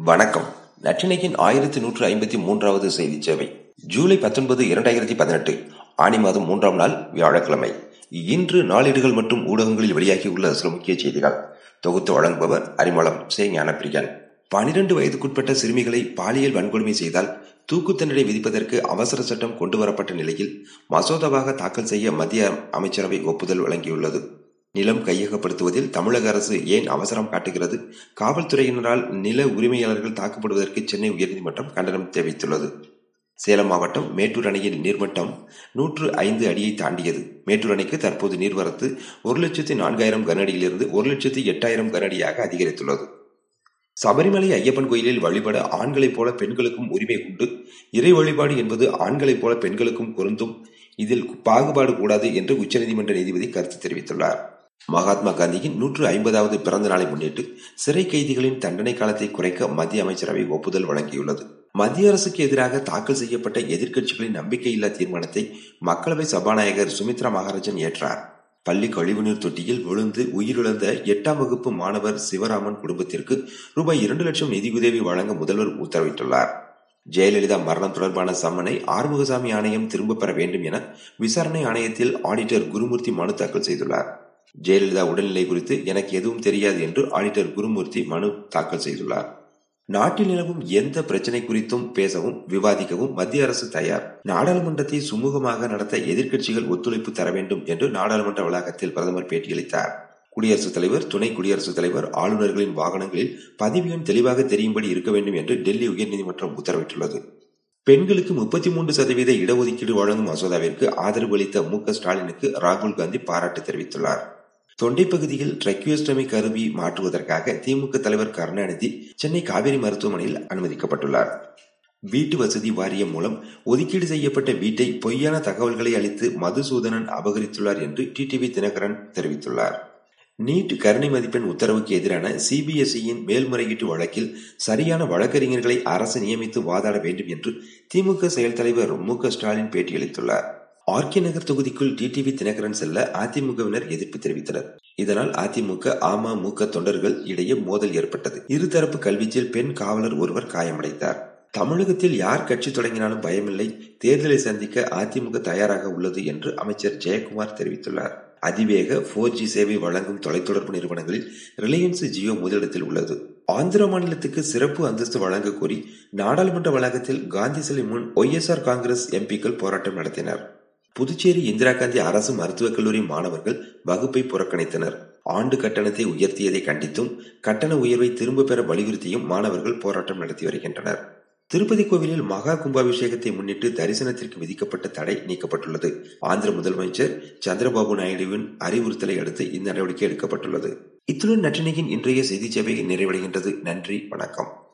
வணக்கம். நற்றினையின் ஆயிரத்தி நூற்று ஐம்பத்தி மூன்றாவது செய்தி சேவை. ஜூலை பத்தொன்பது இரண்டாயிரத்தி பதினெட்டு ஆணி மாதம் மூன்றாம் நாள் வியாழக்கிழமை. இன்று நாளேடுகள் மற்றும் ஊடகங்களில் வெளியாகியுள்ள சில முக்கிய செய்திகள். தொகுத்து வழங்குபவர் அறிமளம் சே. ஞானப்பிரியன். பனிரெண்டு வயதுக்குட்பட்ட சிறுமிகளை பாலியல் வன்கொடுமை செய்தால் தூக்கு தண்டனை விதிப்பதற்கு அவசர சட்டம் கொண்டுவரப்பட்ட நிலையில் மசோதாவாக தாக்கல் செய்ய மத்திய அமைச்சரவை ஒப்புதல் வழங்கியுள்ளது. நிலம் கையகப்படுத்துவதில் தமிழக அரசு ஏன் அவசரம் காட்டுகிறது? காவல்துறையினரால் நில உரிமையாளர்கள் தாக்கப்படுவதற்கு சென்னை உயர்நீதிமன்றம் கண்டனம் தெரிவித்துள்ளது. சேலம் மாவட்டம் மேட்டூர் அணையின் நீர்மட்டம் நூற்று ஐந்து அடியை தாண்டியது. மேட்டூர் அணைக்கு தற்போது நீர்வரத்து ஒரு லட்சத்தி நான்காயிரம் கனஅடியிலிருந்து ஒரு லட்சத்தி எட்டாயிரம் கனஅடியாக அதிகரித்துள்ளது. சபரிமலை ஐயப்பன் கோயிலில் வழிபட ஆண்களைப் போல பெண்களுக்கும் உரிமை உண்டு. இறை வழிபாடு என்பது ஆண்களைப் போல பெண்களுக்கும் பொருந்தும். இதில் பாகுபாடு கூடாது என்று உச்சநீதிமன்ற நீதிபதி கருத்து தெரிவித்துள்ளார். மகாத்மா காந்தியின் நூற்று ஐம்பதாவது பிறந்த நாளை முன்னிட்டு சிறை கைதிகளின் தண்டனை காலத்தை குறைக்க மத்திய அமைச்சரவை ஒப்புதல் வழங்கியுள்ளது. மத்திய அரசுக்கு எதிராக தாக்கல் செய்யப்பட்ட எதிர்க்கட்சிகளின் நம்பிக்கையில்லா தீர்மானத்தை மக்களவை சபாநாயகர் சுமித்ரா மகாராஜன் ஏற்றார். பள்ளி கழிவுநீர் தொட்டியில் விழுந்து உயிரிழந்த எட்டாம் வகுப்பு மாணவர் சிவராமன் குடும்பத்திற்கு ரூபாய் இரண்டு லட்சம் நிதியுதவி வழங்க முதல்வர் உத்தரவிட்டுள்ளார். ஜெயலலிதா மரணம் தொடர்பான சம்மனை ஆறுமுகசாமி ஆணையம் திரும்பப் பெற வேண்டும் என விசாரணை ஆணையத்தில் ஆடிட்டர் குருமூர்த்தி மனு தாக்கல் செய்துள்ளார். ஜெயலலிதா உடல்நிலை குறித்து எனக்கு எதுவும் தெரியாது என்று ஆடிட்டர் குருமூர்த்தி மனு தாக்கல் செய்துள்ளார். நாட்டில் நிலவும் எந்த பிரச்சனை குறித்தும் பேசவும் விவாதிக்கவும் மத்திய அரசு தயார். நாடாளுமன்றத்தை சுமூகமாக நடத்த எதிர்க்கட்சிகள் ஒத்துழைப்பு தர வேண்டும் என்று நாடாளுமன்ற வளாகத்தில் பிரதமர் பேட்டியளித்தார். குடியரசுத் தலைவர் துணை குடியரசுத் தலைவர் ஆளுநர்களின் வாகனங்களில் பதிவு எண் தெளிவாக தெரியும்படி இருக்க வேண்டும் என்று டெல்லி உயர்நீதிமன்றம் உத்தரவிட்டுள்ளது. பெண்களுக்கு முப்பத்தி மூன்று சதவீத இடஒதுக்கீடு வழங்கும் மசோதாவிற்கு ஆதரவு அளித்த மு ஸ்டாலினுக்கு ராகுல் காந்தி பாராட்டு தெரிவித்துள்ளார். தொண்டை பகுதியில் ரெக்யூஸ்டமி கருவி மாற்றுவதற்காக திமுக தலைவர் கருணாநிதி சென்னை காவேரி மருத்துவமனையில் அனுமதிக்கப்பட்டுள்ளார். வீட்டு வசதி வாரியம் மூலம் ஒதுக்கீடு செய்யப்பட்ட வீட்டை பொய்யான தகவல்களை அளித்து மதுசூதனன் அபகரித்துள்ளார் என்று டிடிவி தினகரன் தெரிவித்துள்ளார். நீட் கருணை மதிப்பெண் உத்தரவுக்கு எதிரான சிபிஎஸ்இயின் மேல்முறையீட்டு வழக்கில் சரியான வழக்கறிஞர்களை அரசு நியமித்து வாதாட வேண்டும் என்று திமுக செயல் தலைவர் மு ஸ்டாலின் பேட்டியளித்துள்ளார். ஆர்கே நகர் தொகுதிக்குள் டிடிவி தினகரன் செல்ல அதிமுகவினர் எதிர்ப்பு தெரிவித்தனர். இதனால் அதிமுக அமமுக தொண்டர்கள் இடையே மோதல் ஏற்பட்டது. இருதரப்பு கல்வீச்சில் பெண் காவலர் ஒருவர் காயமடைந்தார். தமிழகத்தில் யார் கட்சி தொடங்கினாலும் பயமில்லை. தேர்தலை சந்திக்க அதிமுக தயாராக உள்ளது என்று அமைச்சர் ஜெயக்குமார் தெரிவித்துள்ளார். அதிவேக போர் ஜி சேவை வழங்கும் தொலைத்தொடர்பு நிறுவனங்களில் ரிலையன்ஸ் ஜியோ முதலிடத்தில் உள்ளது. ஆந்திர மாநிலத்துக்கு சிறப்பு அந்தஸ்து வழங்க கோரி நாடாளுமன்ற வளாகத்தில் காந்தி சிலை முன் ஒய்எஸ்ஆர் காங்கிரஸ் எம்பிக்கள் போராட்டம் நடத்தினர். புதுச்சேரி இந்திரா காந்தி அரசு மருத்துவக் கல்லூரி மாணவர்கள் வகுப்பை புறக்கணித்தனர். ஆண்டு கட்டணத்தை உயர்த்தியதை கண்டித்தும் கட்டண உயர்வை திரும்ப பெற வலியுறுத்தியும் மாணவர்கள் போராட்டம் நடத்தி வருகின்றனர். திருப்பதி கோவிலில் மகா கும்பாபிஷேகத்தை முன்னிட்டு தரிசனத்திற்கு விதிக்கப்பட்ட தடை நீக்கப்பட்டுள்ளது. ஆந்திர முதலமைச்சர் சந்திரபாபு நாயுடுவின் அறிவுறுத்தலை அடுத்து இந்த நடவடிக்கை எடுக்கப்பட்டுள்ளது. இத்துடன் நற்றினையின் இன்றைய செய்தி சேவை நிறைவடைகின்றது. நன்றி வணக்கம்.